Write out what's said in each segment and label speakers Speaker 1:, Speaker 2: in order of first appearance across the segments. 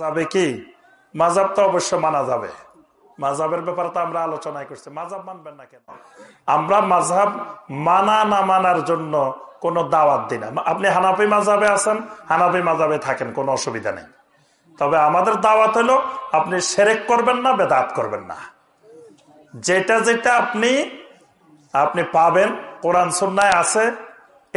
Speaker 1: যাবে কি? মাজাব তো অবশ্য মানা যাবে। মাজাবের ব্যাপারে তো আমরা আলোচনায় করছি। মাজাব মানবেন না কেন? আমরা মাঝাব মানা না মানার জন্য কোনো দাওয়াত দিই না। আপনি হানাপি মাজাবে আছেন হানাপি মাজাবে থাকেন, কোনো অসুবিধা নেই। তবে আমাদের দাওয়াত হলো, আপনি সেরেক করবেন না, বেদাত করবেন না। যেটা যেটা আপনি আপনি পাবেন, কোরআন সুন্নায় আছে,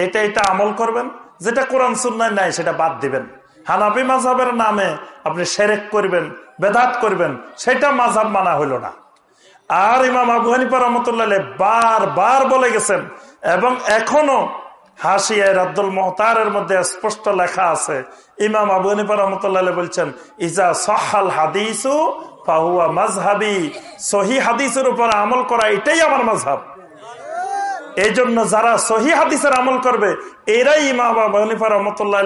Speaker 1: এটা এটা আমল করবেন। যেটা কোরআন সুন্নায় নাই, সেটা বাদ দিবেন। হানাবি মাঝাবের নামে আপনি সেরেক করবেন, বেদাত করবেন, সেটা মাঝাব মানা হইল না। আর ইমাম আবু হানিফা রহমতুল্লাহ বার বার বলে গেছেন, এবং এখনও হাসিয়ায় রাদ্দুল মোহতারের মধ্যে স্পষ্ট লেখা আছে, ইমাম আবু হানিফা রহমতুল্লাহ বলছেন, ইজা সহাল হাদিসু ফাহুয়া মাজহাবি সহি হাদিসের উপর আমল করা এটাই আমার মাঝহাব এই জন্য যারা সহি হাদিসের আমল করবে, এরাই ইমাম আবু হানিফা রহমতুল্লাহ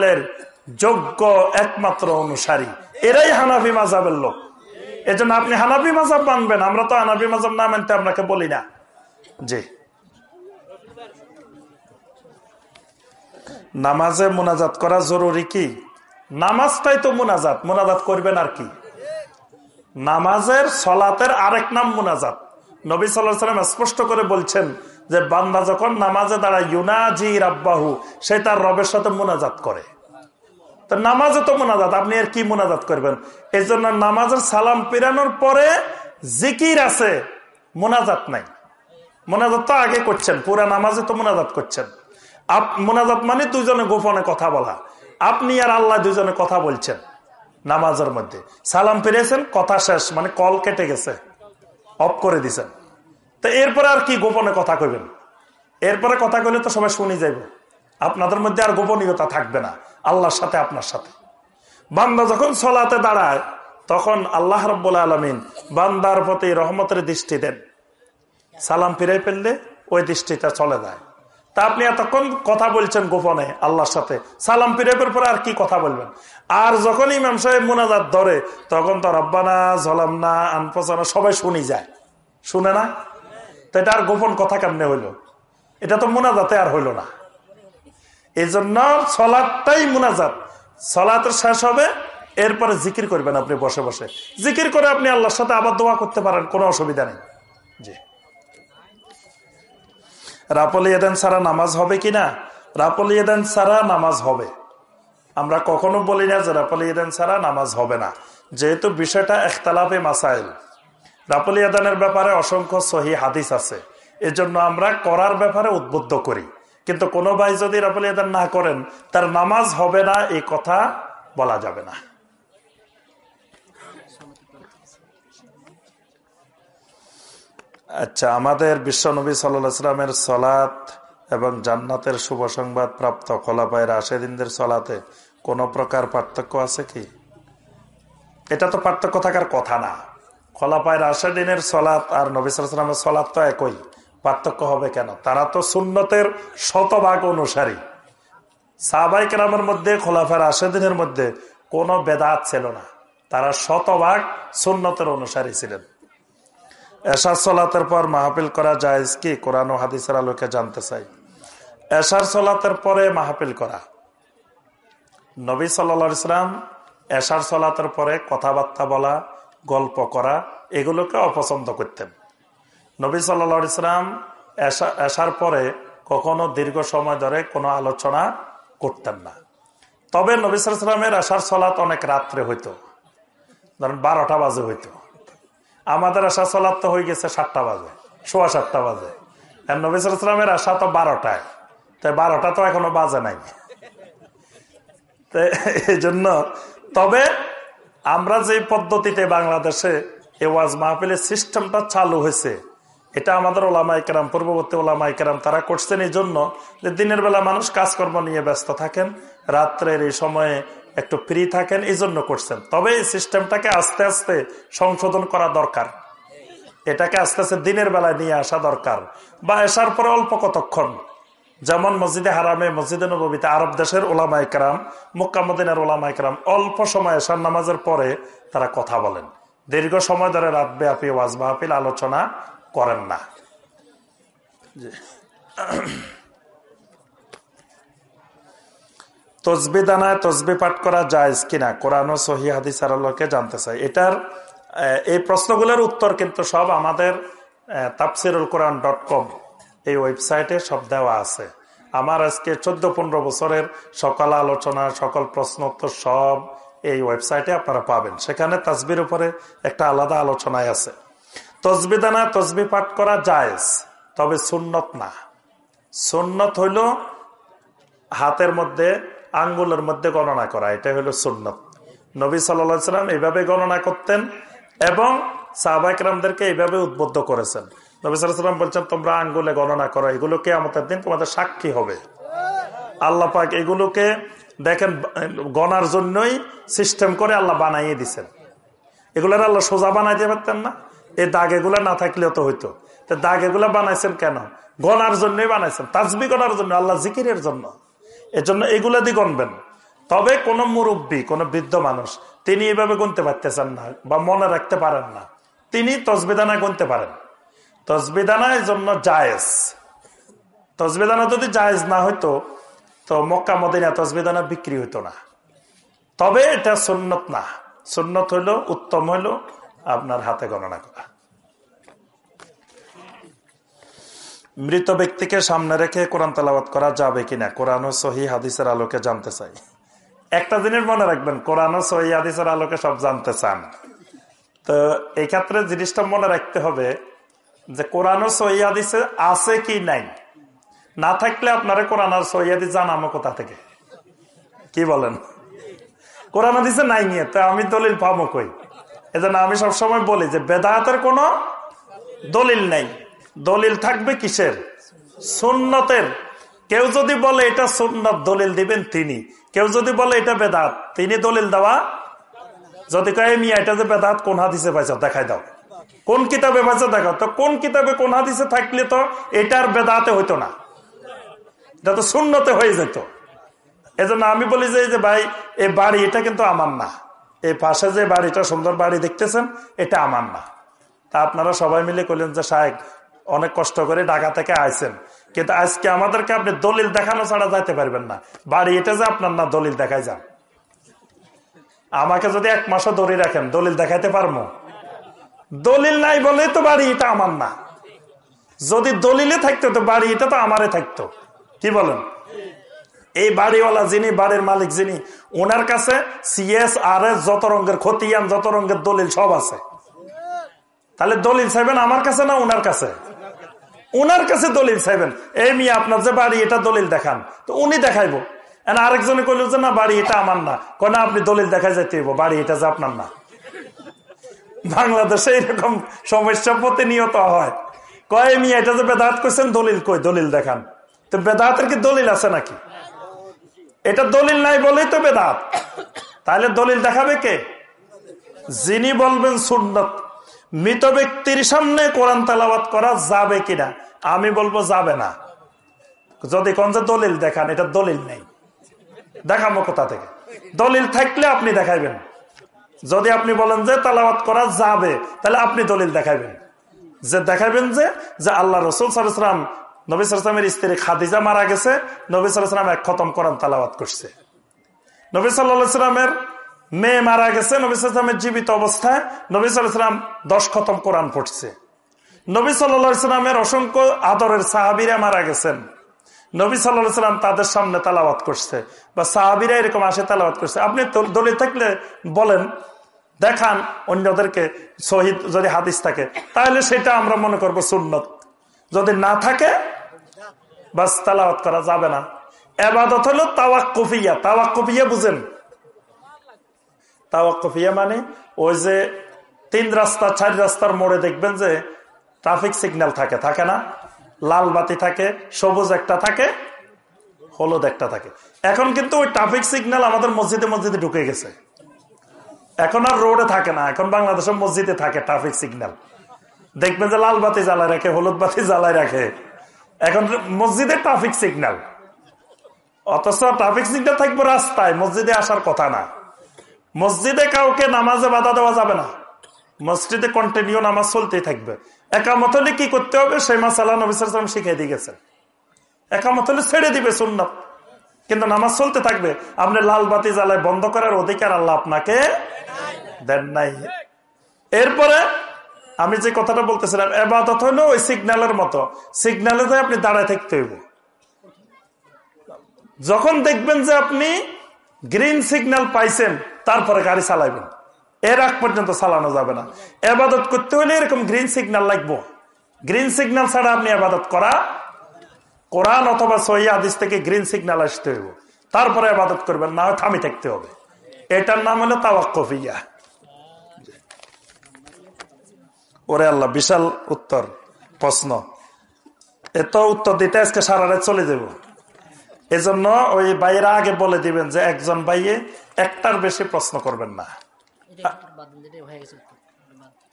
Speaker 1: যোগ্য একমাত্র অনুসারী। এরাই হানাফি মাজাবের লোক। এজন্য আপনি হানাফি মাজাব মানবেন, আমরা তো হানাফি মাজাব না মানতে আপনাকে বলি না। জি। নামাজে মোনাজাত করা জরুরি কি? নামাজটাই তো মোনাজাত মোনাজাত করবেন আর কি? নামাজের সলাতের আরেক নাম মোনাজাত। নবী সাল্লাম স্পষ্ট করে বলছেন যে, বান্দা যখন নামাজে দাঁড়ায়, ইউনাজি রাব্বাহু, সে তার রবের সাথে মোনাজাত করে। তো নামাজে তো মোনাজাত, আপনি আর কি মোনাজাত করবেন? এই জন্য নামাজের সালাম পেরানোর পরে জিকির আছে, মোনাজাত নাই। মোনাজাত তো আগে করছেন, পুরা নামাজে তো মোনাজাত করছেন। মোনাজাত মানে দুজনে গোপনে কথা বলা। আপনি আর আল্লাহ দুজনে কথা বলছেন নামাজের মধ্যে। সালাম ফিরেছেন কথা শেষ মানে কল কেটে গেছে, অফ করে দিছেন। তো এরপরে আর কি গোপনে কথা কইবেন? এরপরে কথা কইলে তো সবাই শুনি যাইব। আপনাদের মধ্যে আর গোপনীয়তা থাকবে না। আল্লাহর সাথে, আপনার সাথে। বান্দা যখন সলাতে দাঁড়ায়, তখন আল্লাহ রব্বুল আলমিন বান্দার প্রতি রহমতের দৃষ্টি দেন। সালাম ফিরে ফেললে ওই দৃষ্টিটা চলে যায়। তা আপনি এতক্ষণ কথা বলছেন গোপনে আল্লাহর সাথে। সালাম ফিরেপের পরে আর কি কথা বলবেন? আর যখন ইমাম সাহেব মোনাজাত ধরে, তখন তো রব্বানা জলামনা আনপসানা সবাই শুনি যায়। শুনে না? তো এটা আর গোপন কথা কেমনে হইল? এটা তো মোনাজাতে আর হইল না। এই জন্য সলাদটাই মোনাজাত। সলাতের শেষ হবে, এরপরে জিকির করবেন আপনি বসে বসে। জিকির করে আপনি আল্লাহর সাথে আবার দোয়া করতে পারেন, কোনো অসুবিধা নেই। জি। রাপলি এদেন ছাড়া নামাজ হবে কি না? রাপলি ছাড়া নামাজ হবে। আমরা কখনো বলি না যে রাপলি এদেন ছাড়া নামাজ হবে না। যেহেতু বিষয়টা একতালাপে মাসাইল। রাপলি এদানের ব্যাপারে অসংখ্য সহি হাদিস আছে। এজন্য আমরা করার ব্যাপারে উদ্বুদ্ধ করি। কিন্তু কোনো ভাই যদি রাপলি এদান না করেন, তার নামাজ হবে না, এই কথা বলা যাবে না। আচ্ছা আমাদের বিশ্বনবী সাল্লামের সলাত এবং জান্নাতের শুভ সংবাদ প্রাপ্ত খোলাপায়ের আশেদিনদের সলাতে কোনো প্রকার পার্থক্য আছে কি? এটা তো পার্থক্য থাকার কথা না। খোলাপায়ের আশেদিনের সলাৎ আর নবী সালামের সলাৎ তো একই। পার্থক্য হবে কেন? তারা তো সুন্নতের শতভাগ অনুসারী। সাহবাইক রামের মধ্যে খোলাফার আশেদিনের মধ্যে কোনো বেদাত ছিল না। তারা শতভাগ সুন্নতের অনুসারী ছিলেন। এশার সলাতের পর মাহফিল করা যায় কি? কোরআন হাদিসের আলোকে জানতে চাই। এশার সলাতের পরে মাহফিল করা। নবী সাল্লা ইসলাম এশার সলাতের পরে কথাবার্তা বলা, গল্প করা, এগুলোকে অপছন্দ করতেন। নবী সাল্লা ইসলাম এশার পরে কখনো দীর্ঘ সময় ধরে কোনো আলোচনা করতেন না। তবে নবী সালামের এশার সলাত অনেক রাত্রে হইতো। ধরেন বারোটা বাজে হইতো। আমাদের আশা চলার তো হয়ে গেছে সাতটা বাজে, সোয়া সাতটা বাজে। আর নবী সালামের আশা তো বারোটায়। তাই বারোটা তো এখনও বাজে নাই। এই জন্য তবে আমরা যে পদ্ধতিতে বাংলাদেশে এ ওয়াজ মাহফিলের সিস্টেমটা চালু হয়েছে এটা আমাদের ওলামা একরাম পূর্ববর্তী ওলামা একরাম তারা করছেন এই জন্য যে দিনের বেলা মানুষ কাজকর্ম নিয়ে ব্যস্ত থাকেন, রাত্রের এই সময়ে একটু ফ্রি থাকেন, এই জন্য করছেন। তবে এই সিস্টেমটাকে আস্তে আস্তে সংশোধন করা দরকার। এটাকে আস্তে আস্তে দিনের বেলায় নিয়ে আসা দরকার। বা আসার পরে অল্প কতক্ষণ। যেমন মসজিদে হারামে, মসজিদে নবীতে আরব দেশের ওলামা একরাম মুক্কামদিনের ওলামা একরাম অল্প সময় এসার নামাজের পরে তারা কথা বলেন। দীর্ঘ সময় ধরে রাত ব্যাপী ওয়াজ মাহফিল, আলোচনা করেন না। তসবি দানায় তসবি পাঠ করা যায় কিনা? কোরআন সহি হাদিসার আলোকে জানতে চাই। এটার এই প্রশ্নগুলোর উত্তর কিন্তু সব আমাদের তাপসিরুল কোরআন ডট কম এই ওয়েবসাইটে সব দেওয়া আছে। আমার আজকে চোদ্দ পনেরো বছরের সকল আলোচনা সকল প্রশ্ন উত্তর সব এই ওয়েবসাইটে আপনারা পাবেন। সেখানে তসবির উপরে একটা আলাদা আলোচনায় আছে। তসবি দানা তসবি পাঠ করা যায় তবে সুন্নত না। সুন্নত হইল হাতের মধ্যে, আঙ্গুলের মধ্যে গণনা করা এটা হলো সুন্নত। নবী সাল্লা সাল্লাম এইভাবে গণনা করতেন এবং সাহবাইকরামদেরকে এইভাবে উদ্বুদ্ধ করেছেন। নবী সাল্লাম বলছেন, তোমরা আঙ্গুলে গণনা করো এগুলোকে আমাদের দিন তোমাদের সাক্ষী হবে। আল্লাহ পাক এগুলোকে দেখেন, গণার জন্যই সিস্টেম করে আল্লাহ বানাইয়ে দিছেন। এগুলোর আল্লাহ সোজা বানাইতে পারতেন না। এই দাগ এগুলো না থাকলেও তো হইতো। দাগ এগুলো বানাইছেন কেন? গণার জন্যই বানাইছেন। তাজবি গণার জন্য, আল্লাহ জিকিরের জন্য। এজন্য এগুলা দিয়ে গণবেন। তবে কোন মুরব্বী, কোন বৃদ্ধ মানুষ, তিনি এভাবে গুনতে পারতেছেন না বা মনে রাখতে পারেন না। তিনি তসবিদানা গুনতে পারেন। তসবিদানা এই জন্য জায়েজ। তসবিদানা যদি জায়েজ না হইতো, তো মক্কা মদিনা তসবিদানা বিক্রি হইতো না। তবে এটা সুন্নত না। সুন্নত হইল, উত্তম হইল। আপনার হাতে গণনা করা। মৃত ব্যক্তিকে সামনে রেখে কোরআন তালাবাত করা যাবে কিনা কোরআন ও সহি হাদিসের আলোকে জানতে চাই। একটা জিনিস মনে রাখবেন, কোরআন ও সহি হাদিসের আলোকে সব জানতে চান। তো এই ক্ষেত্রে জিনিসটা মনে রাখতে হবে যে কোরআন ও সহি হাদিসে আছে কি নাই? না থাকলে আপনারা কোরআন আর সহি হাদিস জানামো কোথা থেকে? কি বলেন? কোরআন হাদিসে নাই নিয়ে, তো আমি দলিল পাবো কই? এজন্য আমি সবসময় বলি যে বেদাহাতের কোনো দলিল নেই। দলিল থাকবে কিসের? সুন্নতের। কেউ যদি বলে এটা সুন্নত, দলিল দিবেন তিনি। কেউ যদি বলে এটা বেদাত তিনি দলিল দেওয়া? যদি কয়ে মিয়া, এটা যে বেদাত কোন হাদিসে পাইছ? দেখাই দাও। কোন কিতাবে পাইছ? দেখাও। তো কোন কিতাবে কোন হাদিসে থাকলে তো এটার বেদাতে হইতো না। এটা তো শূন্যতে হয়ে যেত। এজন্য আমি বলি যে যে ভাই, এ বাড়ি, এটা কিন্তু আমার না। এই পাশে যে বাড়িটা, সুন্দর বাড়ি দেখতেছেন, এটা আমার না। তা আপনারা সবাই মিলে করলেন যে সাহেব অনেক কষ্ট করে ঢাকা থেকে আইসেন কিন্তু আজকে আমাদেরকে আপনি দলিল দেখানো ছাড়া যাইতে পারবেন না। বাড়ি এটা যে আপনার না, দলিল দেখাই যান। আমাকে যদি এক মাসও ধরে রাখেন, দলিল দেখাইতে পারব? দলিল নাই বলে তো বাড়ি এটা আমার না। যদি দলিলে থাকতো, তো বাড়ি এটা তো আমারে থাকতো। কি বলেন? এই বাড়িওয়ালা যিনি, বাড়ির মালিক যিনি, ওনার কাছে সিএস আর এস যত রঙের, খতিয়ান যত রঙের দলিল সব আছে। তাহলে দলিল চাইবেন আমার কাছে না ওনার কাছে? উনার কাছে দলিল চাইবেন। এই মিয়া, আপনার যে বাড়ি, এটা দলিল দেখান। তো উনি দেখাইবো। আরেকজনে কইল যে, না, বাড়ি এটা আমার না। না, আপনি দলিল দেখাই যাইতে বাড়ি এটা যে আপনার না। বাংলাদেশে এরকম সমস্যা প্রতিনিয়ত হয়। কয় মিয়া, এটা যে বেদাত করছেন দলিল কই? দলিল দেখান। তো বেদাতের কি দলিল আছে নাকি? এটা দলিল নাই বলেই তো বেদাত। তাহলে দলিল দেখাবে কে? যিনি বলবেন সুন্নত, মৃত ব্যক্তির সামনে কোরআন তালাবাত করা যাবে কিনা? আমি বলব যাবে না। যদি কোন যে দলিল দেখান, এটা দলিল নেই। দেখাবো কোথা থেকে? দলিল থাকলে আপনি দেখাইবেন। যদি আপনি বলেন যে তালাবাত করা যাবে, তাহলে আপনি দলিল দেখাইবেন। যে দেখাবেন যে যে আল্লাহ রসুল সালাম নবী সালামের স্ত্রী খাদিজা মারা গেছে, নবী সালাম এক খতম কোরআন তালাবাত করছে। নবী সাল্লামের মেয়ে মারা গেছে, নবী সালামের জীবিত অবস্থায় নবী সাল্লাম দশ খতম কোরআন পড়ছে। নবী সাল্লামের অসংখ্য আদরের সাহাবিরা মারা গেছেন। নবী সাল্লাহ সাল্লাম তাদের সামনে তালাবাত করছে বা সাহাবিরা এরকম আসে তালাবাত করছে। আপনি দলিল থাকলে বলেন, দেখান অন্যদেরকে শহীদ যদি হাদিস থাকে। তাহলে সেটা আমরা মনে করব সুন্নত। যদি না থাকে বাস তালাবাত করা যাবে না। এবাদত হলো তাওয়াক কফিয়া তাওয়াক কফিয়া বুঝেন? তাওয়াক্কফিয়া মানে ওই যে তিন রাস্তা, চার রাস্তার মোড়ে দেখবেন যে ট্রাফিক সিগন্যাল থাকে। থাকে না? লাল বাতি থাকে, সবুজ একটা থাকে, হলুদ একটা থাকে। এখন কিন্তু ওই ট্রাফিক সিগন্যাল আমাদের মসজিদে মসজিদে ঢুকে গেছে। এখন আর রোডে থাকে না। এখন বাংলাদেশের মসজিদে থাকে ট্রাফিক সিগন্যাল। দেখবেন যে লাল বাতি জ্বালায় রাখে, হলুদ বাতি জ্বালায় রাখে। এখন মসজিদে ট্রাফিক সিগন্যাল অথচ ট্রাফিক সিগন্যাল থাকবে রাস্তায়, মসজিদে আসার কথা না। মসজিদে কাউকে নামাজে বাধা দেওয়া যাবে না। মসজিদে কন্টিনিউ নামাজ চলতেই থাকবে। একামত হলে কি করতে হবে? সেই মাসাল্লাহ নবিসাম শিখিয়ে দিয়ে গেছেন। একামত হলে ছেড়ে দিবে সুন্নত। কিন্তু নামাজ চলতে থাকবে। আপনি লাল বাতি জ্বালায় বন্ধ করার অধিকার আল্লাহ আপনাকে দেন নাই। এরপরে আমি যে কথাটা বলতেছিলাম, এবাদত হইল ওই সিগন্যালের মতো। সিগন্যালে আপনি দাঁড়ায় থাকতে হইব। যখন দেখবেন যে আপনি গ্রিন সিগন্যাল পাইছেন, তারপরে গাড়ি চালাইবেন। এর আগ পর্যন্ত চালানো যাবে না। এবাদত করতে হলে এরকম গ্রিন সিগন্যাল লাগবো। গ্রিন সিগন্যাল ছাড়া আপনি আবাদত করা, কোরআন অথবা সহি আদিস থেকে গ্রিন সিগন্যাল আসতে হইব। তারপরে আবাদত করবেন, না থামি থাকতে হবে। এটার নাম হলো তাওয়াক্কফিয়া। ওরে আল্লাহ বিশাল উত্তর প্রশ্ন। এত উত্তর দিতে আজকে সারা রাত চলে যাব। এজন্য ওই বাইরা আগে বলে দিবেন যে একজন ভাইয়ে একটার বেশি প্রশ্ন করবেন না।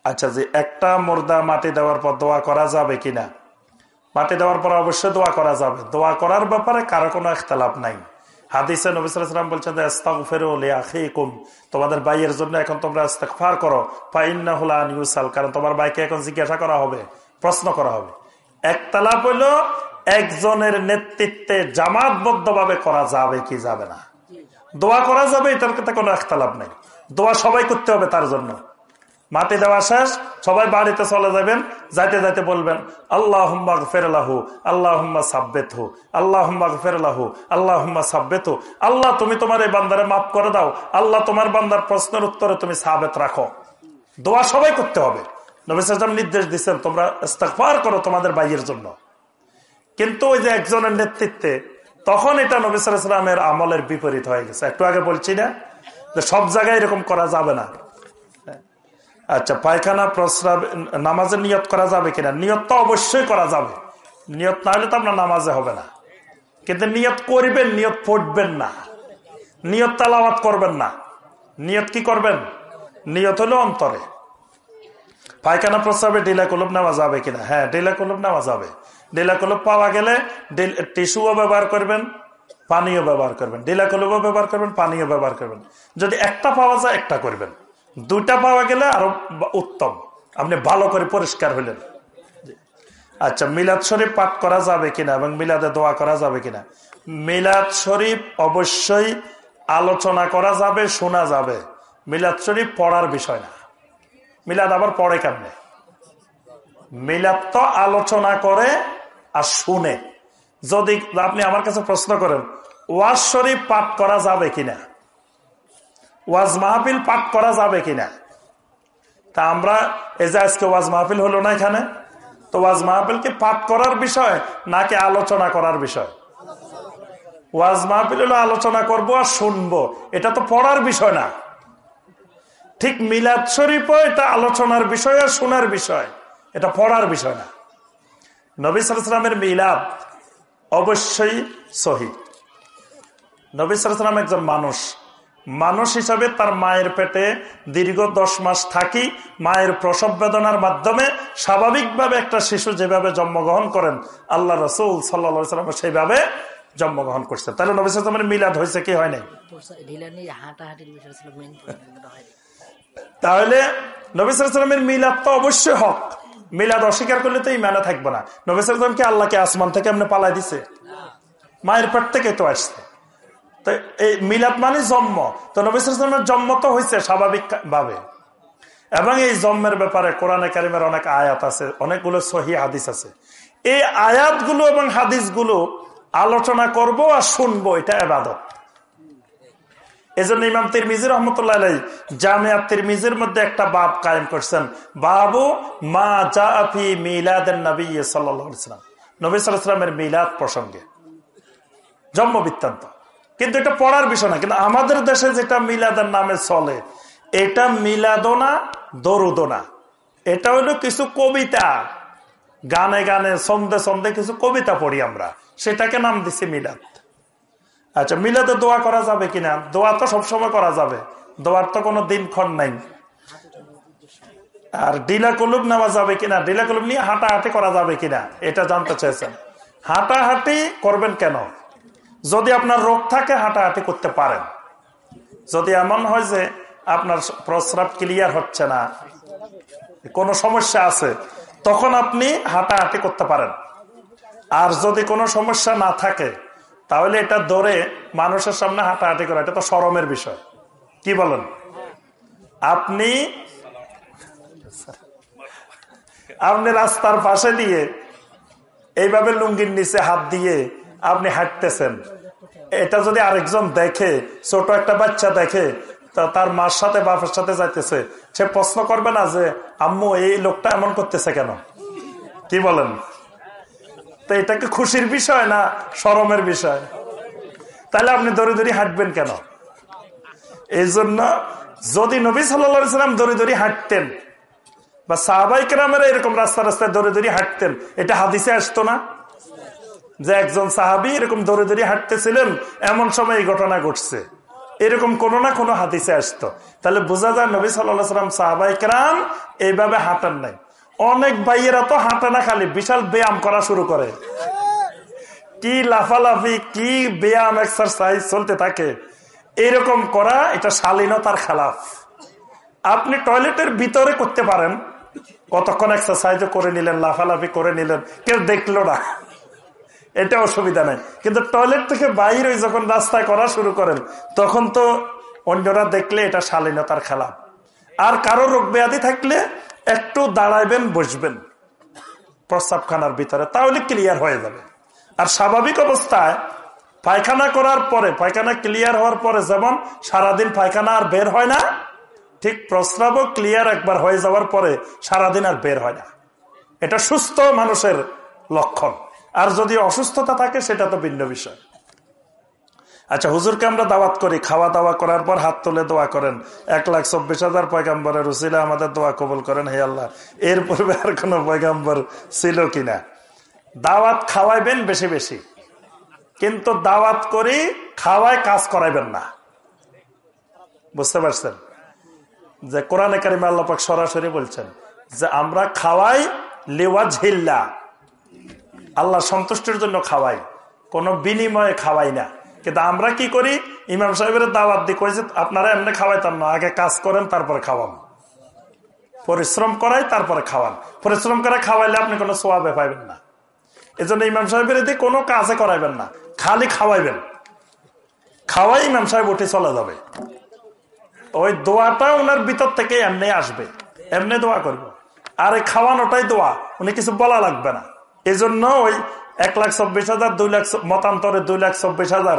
Speaker 1: আচ্ছা যে একটা মুর্দা মাটি দেওয়ার পর দোয়া করা যাবে কিনা? মাটি দেওয়ার পর অবশ্যই দোয়া করা যাবে। দোয়া করার ব্যাপারে কারও কোনো একতলাপ নাই। ভাইকে এখন জিজ্ঞাসা করা হবে, প্রশ্ন করা হবে। একতলাপ হইল, একজনের নেতৃত্বে জামাতবদ্ধ ভাবে করা যাবে কি যাবে না। দোয়া করা যাবে এটার কোনো একতলাপ নেই। দোয়া সবাই করতে হবে তার জন্য। মাটি দেওয়া শেষ, সবাই বাড়িতে চলে যাবেন, যাইতে যাইতে বলবেন আল্লাহ ফেরালাহু আল্লাহ সাব্বেত হু আল্লাহ ফেরালাহু আল্লাহ সাব্বেত হু। আল্লাহ, তুমি তোমার এই বান্দারে মাফ করে দাও। আল্লাহ, তোমার বান্দার প্রশ্নের উত্তরে তুমি সাবেত রাখো। দোয়া সবাই করতে হবে। নবিসাম নির্দেশ দিচ্ছেন তোমরা ইস্তাকফার করো তোমাদের বাইয়ের জন্য। কিন্তু ওই যে একজনের নেতৃত্বে, তখন এটা নবিসামের আমলের বিপরীত হয়ে গেছে। একটু আগে বলছি না যে সব জায়গায় এরকম করা যাবে না। আচ্ছা পায়খানা, প্রস্রাব নামাজে নিয়ত করা যাবে কিনা? নিয়ত তো অবশ্যই করা যাবে। নিয়ত না হলে তো আপনার নামাজে হবে না। কিন্তু নিয়ত করবেন, নিয়ত পড়বেন না। নিয়ত তালাবাত করবেন না। নিয়ত কি করবেন? নিয়ত হলো অন্তরে। পায়খানা, প্রস্রাবে ডিলা কলব নেওয়া যাবে কিনা? হ্যাঁ ডিলা কলব নেওয়া যাবে। ডিলা কলব পাওয়া গেলে টিস্যুও ব্যবহার করবেন পানীয় ব্যবহার করবেন। ডিলা কলবও ব্যবহার করবেন পানীয় ব্যবহার করবেন। যদি একটা পাওয়া যায়, একটা করবেন। দুইটা পাওয়া গেলে আরও উত্তম। আপনি ভালো করে পরিষ্কার হলেন আচ্ছা মিলাদ শরীফ পাঠ করা যাবে কিনা এবং মিলাদে দোয়া করা যাবে কিনা? মিলাদ শরীফ অবশ্যই আলোচনা করা যাবে, শোনা যাবে। মিলাদ শরীফ পড়ার বিষয় না। মিলাদ আবার পড়ে কেমনে? মিলাদ তো আলোচনা করে আর শুনে। যদি আপনি আমার কাছে প্রশ্ন করেন, ওয়াজ শরীফ পাঠ করা যাবে কিনা? ওয়াজ মাহফিল পাঠ করা যাবে কিনা? তা আমরা এই যে আজকে ওয়াজ মাহফিল হলো না এখানে, তো ওয়াজ মাহফিলকে পাঠ করার বিষয় নাকি আলোচনা করার বিষয়? ওয়াজ মাহফিল হলো আলোচনা করব আর শুনব, এটা তো পড়ার বিষয় না। ঠিক মিলাদ শরীফও এটা আলোচনার বিষয় আর শোনার বিষয়, এটা পড়ার বিষয় না। নবী সালামের মিলাদ অবশ্যই সহি। নবী সালাম একজন মানুষ মানুষ হিসাবে তার মায়ের পেটে দীর্ঘ দশ মাস থাকি, মায়ের প্রসব বেদনার মাধ্যমে স্বাভাবিকভাবে একটা শিশু যেভাবে জন্মগ্রহণ করেন, আল্লাহ রসুল সাল্লাম সেইভাবে জন্মগ্রহণ করছে। তাহলে নবিসের মিলাদ হয়েছে কি হয় নাই? তাহলে নবিসামের মিলাদ তো অবশ্যই হক। মিলাদ অস্বীকার করলে তো এই ইমানে থাকব না। নবিসামকে আল্লাহকে আসমান থেকে আপনি পালাই দিছে? মায়ের পেট থেকে তো আসছে। এই মিলাদ মানে জন্ম। তো নবিসের জন্ম তো হয়েছে স্বাভাবিক ভাবে এবং এই জন্মের ব্যাপারে কোরআনে কারিমের অনেক আয়াত আছে, অনেকগুলো সহি হাদিস আছে। এই আয়াতগুলো এবং হাদিসগুলো আলোচনা করব আর শুনব, এটা এবাদত। এই জন্য ইমাম তিরমিজির রহমতুল্লাহ জামিয়া তিরমিজির মধ্যে একটা বাব কায়েম করছেন। বাবু মা জাফি মিলাদ নবী সাল্লাম নবী সাল্লামের মিলাদ প্রসঙ্গে। জন্ম বৃত্তান্ত কিন্তু এটা পড়ার বিষয় না, কিন্তু আমাদের দেশে যেটা মিলাদের নামে চলে, এটা মিলাদোনা দরুদোনা এটা হলো কিছু কবিতা। গানে গানে সন্দে সন্দে কিছু কবিতা পড়ি আমরা। সেটাকে নাম দিছি মিলাদ। আচ্ছা মিলাদে দোয়া করা যাবে কিনা? দোয়া তো সবসময় করা যাবে। দোয়ার তো কোনো দিন দিনক্ষণ নাই। আর ডিলা কলুব নেওয়া যাবে কিনা? ডিলা কলুব নিয়ে হাঁটাহাঁটি করা যাবে কিনা? এটা জানতে চাইছেন হাঁটাহাঁটি করবেন কেন? যদি আপনার রোগ থাকে, হাঁটাহাঁটি করতে পারেন। যদি এমন হয় যে আপনার প্রস্রাব ক্লিয়ার হচ্ছে না, কোনো সমস্যা আছে, তখন আপনি হাঁটাহাঁটি করতে পারেন। আর যদি কোনো সমস্যা না থাকে, তাহলে এটা ধরে মানুষের সামনে হাঁটাহাঁটি করা, এটা তো সরমের বিষয়। কি বলেন? আপনি আপনি রাস্তার পাশে দিয়ে এইভাবে লুঙ্গির নিচে হাত দিয়ে আপনি হাঁটতেছেন। এটা যদি আরেকজন দেখে, ছোট একটা বাচ্চা দেখে তার মার সাথে, বাপের সাথে যাইতেছে, সে প্রশ্ন করবে না যে, আম্মু, এই লোকটা এমন করতেছে কেন? কি বলেন? তো এটা কি খুশির বিষয় না সরমের বিষয়? তাহলে আপনি দড়ি দড়ি হাঁটবেন কেন? এই জন্য যদি নবী সাল্লাম দড়ি দড়ি হাঁটতেন, বা সাহাবাই কেরামেরা এরকম রাস্তা রাস্তায় দড়ি দড়ি হাঁটতেন, এটা হাদিসে আসতো না? যে একজন সাহাবি এরকম দড়ি দড়ি হাঁটতেছিলেন, এমন সময় এই ঘটনা ঘটছে। এরকম কোনো না কোনো হাদিসে আসতো। তাহলে বোঝা যায় নবী সাল্লাম সাহাবাই কেরাম এইভাবে হাঁটান নাই। অনেক ভাইয়েরা তো হাঁটে না খালি, বিশাল ব্যায়াম করা শুরু করে। কি লাফালাফি, কি ব্যায়াম এক্সারসাইজ চলতে থাকে। এরকম করা এটা শালীনতার খেলাফ। আপনি টয়লেটের ভিতরে করতে পারেন। কতক্ষণ এক্সারসাইজ করে নিলেন, লাফালাফি করে নিলেন, কেউ দেখল না। এটা অসুবিধা নাই। কিন্তু টয়লেট থেকে বাইরে যখন রাস্তায় করা শুরু করেন, তখন তো অন্যরা দেখলে এটা শালীনতার খেলা। আর কারও রোগ ব্যাধি থাকলে একটু দাঁড়াইবেন, বসবেন প্রস্তাবখানার ভিতরে, তাহলে ক্লিয়ার হয়ে যাবে। আর স্বাভাবিক অবস্থায় পায়খানা করার পরে, পায়খানা ক্লিয়ার হওয়ার পরে যেমন সারাদিন পায়খানা আর বের হয় না, ঠিক প্রস্রাবও ক্লিয়ার একবার হয়ে যাওয়ার পরে সারাদিন আর বের হয় না। এটা সুস্থ মানুষের লক্ষণ। আর যদি অসুস্থতা থাকে, সেটা তো ভিন্ন বিষয়। আচ্ছা হুজুরকে আমরা দাওয়াত করি। খাওয়া দাওয়া করার পর হাত তুলে দোয়া করেন। এক লাখ চব্বিশ হাজার পয়গাম্বরের উচিলে আমাদের দোয়া কবুল করেন, হে আল্লাহ। এর পূর্বে আর কোন পয়গাম্বর ছিল কিনা? দাওয়াত খাওয়াইবেন বেশি বেশি। কিন্তু দাওয়াত করি, খাওয়ায় কাজ করাইবেন না। বুঝতে পারছেন? যে কোরআনে কারিমা আল্লাপাক সরাসরি বলছেন যে, আমরা খাওয়াই লেওয়া ঝিল্লা আল্লাহ সন্তুষ্টির জন্য খাওয়াই। কোনো বিনিময়ে খাওয়াই না। কিন্তু আমরা কি করি? ইমাম সাহেবের দাওয়াত দিয়ে কয়েছে আপনারা এমনি খাওয়াইতাম না, আগে কাজ করেন, তারপরে খাওয়ান। পরিশ্রম করাই, তারপরে খাওয়ান। পরিশ্রম করে খাওয়াইলে আপনি কোনো সোয়াবে পাইবেন না। এই জন্য ইমাম সাহেবের দিয়ে কোনো কাজে করাইবেন না। খালি খাওয়াইবেন। খাওয়াই ইমাম সাহেব উঠে চলে যাবে। ওই দোয়াটা ওনার ভিতর থেকে এমনি আসবে। এমনি দোয়া করব। আর এই খাওয়ানোটাই দোয়া। উনি কিছু বলা লাগবে না। এই জন্য ওই এক লাখ চব্বিশ হাজার, দুই লাখ মতান্তরে দুই লাখ চব্বিশ হাজার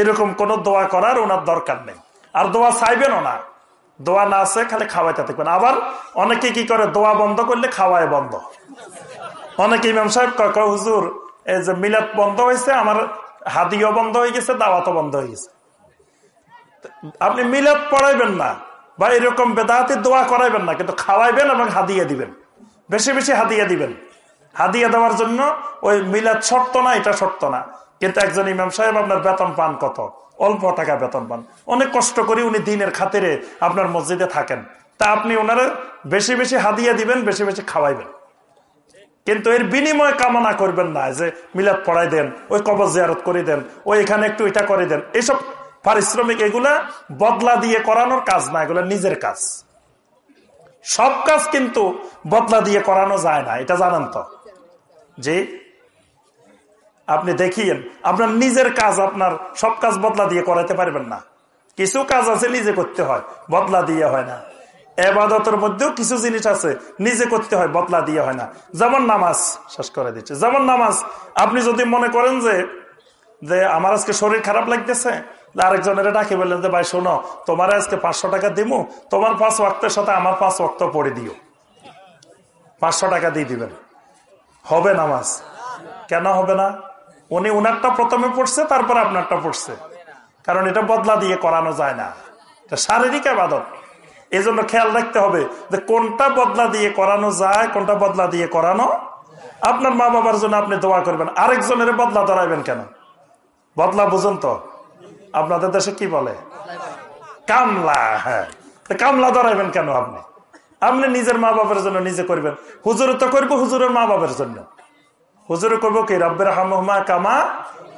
Speaker 1: এরকম কোন দোয়া করার ওনার দরকার নেই। আর দোয়া চাইবেনও না। দোয়া না আছে খালি খাওয়াইতে থাকবেন। আবার অনেকে কি করে, দোয়া বন্ধ করলে খাওয়ায় বন্ধ। অনেকে ইমাম সাহেব কয় হুজুর, এই যে মিলাদ বন্ধ হয়েছে আমার হাদিও বন্ধ হয়ে গেছে, দাওয়াতও বন্ধ হয়ে গেছে। আপনি মিলাদ পড়াইবেন না বা এরকম বেদাহাতি দোয়া করাইবেন না, কিন্তু খাওয়াইবেন এবং হাদিয়ে দিবেন। বেশি বেশি হাদিয়ে দিবেন। হাদিয়া দেওয়ার জন্য ওই মিলাদ শর্ত না, এটা শর্ত না। কিন্তু একজন ইমাম সাহেব, আপনার বেতন পান কত? অল্প টাকা বেতন পান। অনেক কষ্ট করে উনি দিনের খাতিরে আপনার মসজিদে থাকেন। তা আপনি ওনারা বেশি বেশি হাদিয়া দিবেন, বেশি বেশি খাওয়াইবেন। কিন্তু এর বিনিময় কামনা করবেন না, যে মিলাদ পড়াই দেন, ওই কবর জিয়ারত করে দেন, ওই এখানে একটু এটা করে দেন। এইসব পারিশ্রমিক এগুলা বদলা দিয়ে করানোর কাজ না, এগুলা নিজের কাজ। সব কাজ কিন্তু বদলা দিয়ে করানো যায় না, এটা জানান তো। যে আপনি দেখিয়েন। আপনার নিজের কাজ আপনার সব কাজ বদলা দিয়ে করাতে পারবেন না। কিছু কাজ আছে, নিজে করতে হয়, বদলা দিয়ে হয় না। এবাদতের মধ্যেও কিছু জিনিস আছে, নিজে করতে হয়, বদলা দিয়ে হয় না। যেমন নামাজ, শেষ করে দিচ্ছে। যেমন নামাজ, আপনি যদি মনে করেন যে যে আমার আজকে শরীর খারাপ লাগতেছে, আরেকজনের ডাকে বললেন যে, ভাই, শোনো, তোমার আজকে পাঁচশো টাকা দিমু, তোমার পাঁচ ওয়াক্তের সাথে আমার পাঁচ ওয়াক্ত পড়ে দিও। পাঁচশো টাকা দিয়ে দিবেন। হবে নামাজ। কেন হবে না? উনি উনারটা প্রথমে পড়ছে, তারপর আপনারটা পড়ছে। কারণ এটা বদলা দিয়ে করানো যায় না। শারীরিক আবাদত। এই জন্য খেয়াল রাখতে হবে যে কোনটা বদলা দিয়ে করানো যায়, কোনটা বদলা দিয়ে করানো। আপনার মা বাবার জন্য আপনি দোয়া করবেন, আরেকজনের বদলা ধরাইবেন কেন? বদলা বুঝুন তো। আপনাদের দেশে কি বলে? কামলা হ্যাঁ। কামলা ধরাইবেন কেন আপনি? আপনি নিজের মা বাবার জন্য নিজে করবেন। হুজুরে তো করব, হুজুরের মা বাবার জন্য। হুজুরে করব কি? রব্বের হামা কামা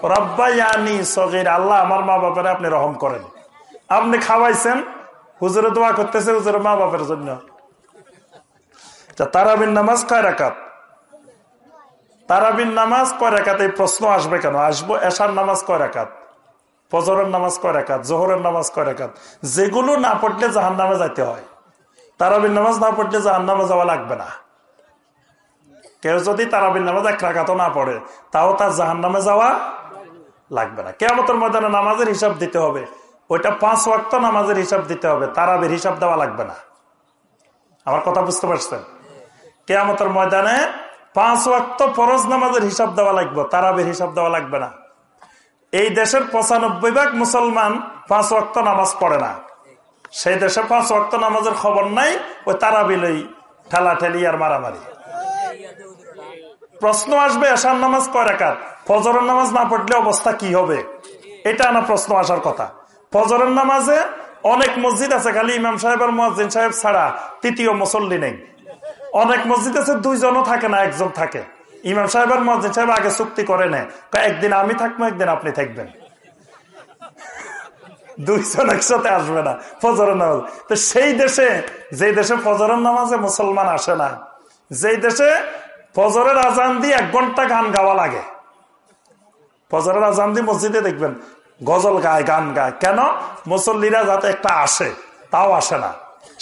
Speaker 1: রব্বাইয়ানি সগির। আল্লাহ আমার মা বাবার আপনি রহম করেন। আপনি খাওয়াইছেন, হুজুরে দোয়া করতেছে হুজুরের মা বাবার জন্য তারাবিন নামাজ কয় রাকাত? তারাবিন নামাজ কয় রাকাত? এই প্রশ্ন আসবে কেন? আসব এশার নামাজ কয় রাকাত? ফজরের নামাজ কয় রাকাত? জোহরের নামাজ কয় রাকাত? যেগুলো না পড়লে জাহান নামে যাইতে হয়। তারাবিন নামাজ না পড়লে জাহান নামে যাওয়া লাগবে না। কেউ যদি তারাবিন নামাজ এক রাকাত না পড়ে, তাও তার জাহান নামে যাওয়া লাগবে না। কেমতের ময়দানে নামাজের হিসাব দিতে হবে। ওইটা পাঁচ ওয়াক্ত নামাজের হিসাব দিতে হবে, তারাবির হিসাব দেওয়া লাগবে না। আমার কথা বুঝতে পারছেন? কেয়ামতের ময়দানে পাঁচ ওয়াক্ত ফরজ নামাজের হিসাব দেওয়া লাগবে, তারাবির হিসাব দেওয়া লাগবে না। এই দেশের পঁচানব্বই ভাগ মুসলমান পাঁচ ওয়াক্ত নামাজ পড়ে না। সেই দেশে পাঁচ ওয়াক্ত নামাজের খবর নাই, ওই তারাবিলই ঠেলা ঠেলি আর মারামারি। প্রশ্ন আসবে এসার নামাজ কয় রাকাত? ফজরের নামাজ না পড়লে অবস্থা কি হবে? এটা না প্রশ্ন আসার কথা। ফজরের নামাজে অনেক মসজিদ আছে, খালি ইমাম সাহেব আর মসজিদ সাহেব ছাড়া তৃতীয় মুসল্লি নেই। অনেক মসজিদ আছে, দুইজনও থাকে না, একজন থাকে। ইমাম সাহেব আর মসজিদ সাহেব আগে চুক্তি করে নেয়। একদিন আমি থাকব, একদিন আপনি থাকবেন। দুইজন একসাথে আসবে না, ফজরের নামাজ। তো সেই দেশে যে দেশে ফজরের নামাজে মুসলমান আসে না, যেই দেশে ফজরের আজান দিয়ে এক ঘণ্টা গান গাওয়া লাগে। ফজরের আজান দিয়ে মসজিদে দেখবেন, গজল গায়, গান গায়। কেন? মুসল্লিরা যাতে একটা আসে, তাও আসে না।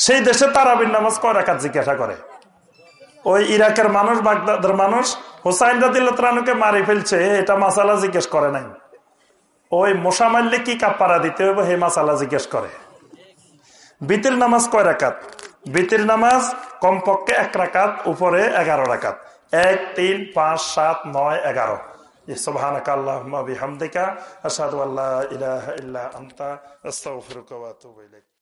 Speaker 1: সেই দেশে তারাবিন নামাজ কয় রাখার জিজ্ঞাসা করে? ওই ইরাকের মানুষ, বাগদাদের মানুষ, হুসাইন রাদিল্লাহকে মারি ফেলছে এটা মাসালা জিজ্ঞেস করে নাই। ওই মশা মারলে কি কাপ্পারা দিতে হবে হে মাসালা জিজ্ঞেস করে বিতির নামাজ কয় রাকাত বিতির নামাজ কমপক্ষে এক রাকাত উপরে এগারো রাকাত এক তিন পাঁচ সাত নয় এগারো سبحانك اللهم بحمدك أشهد أن لا إله إلا أنت أستغفرك وأتوب إليك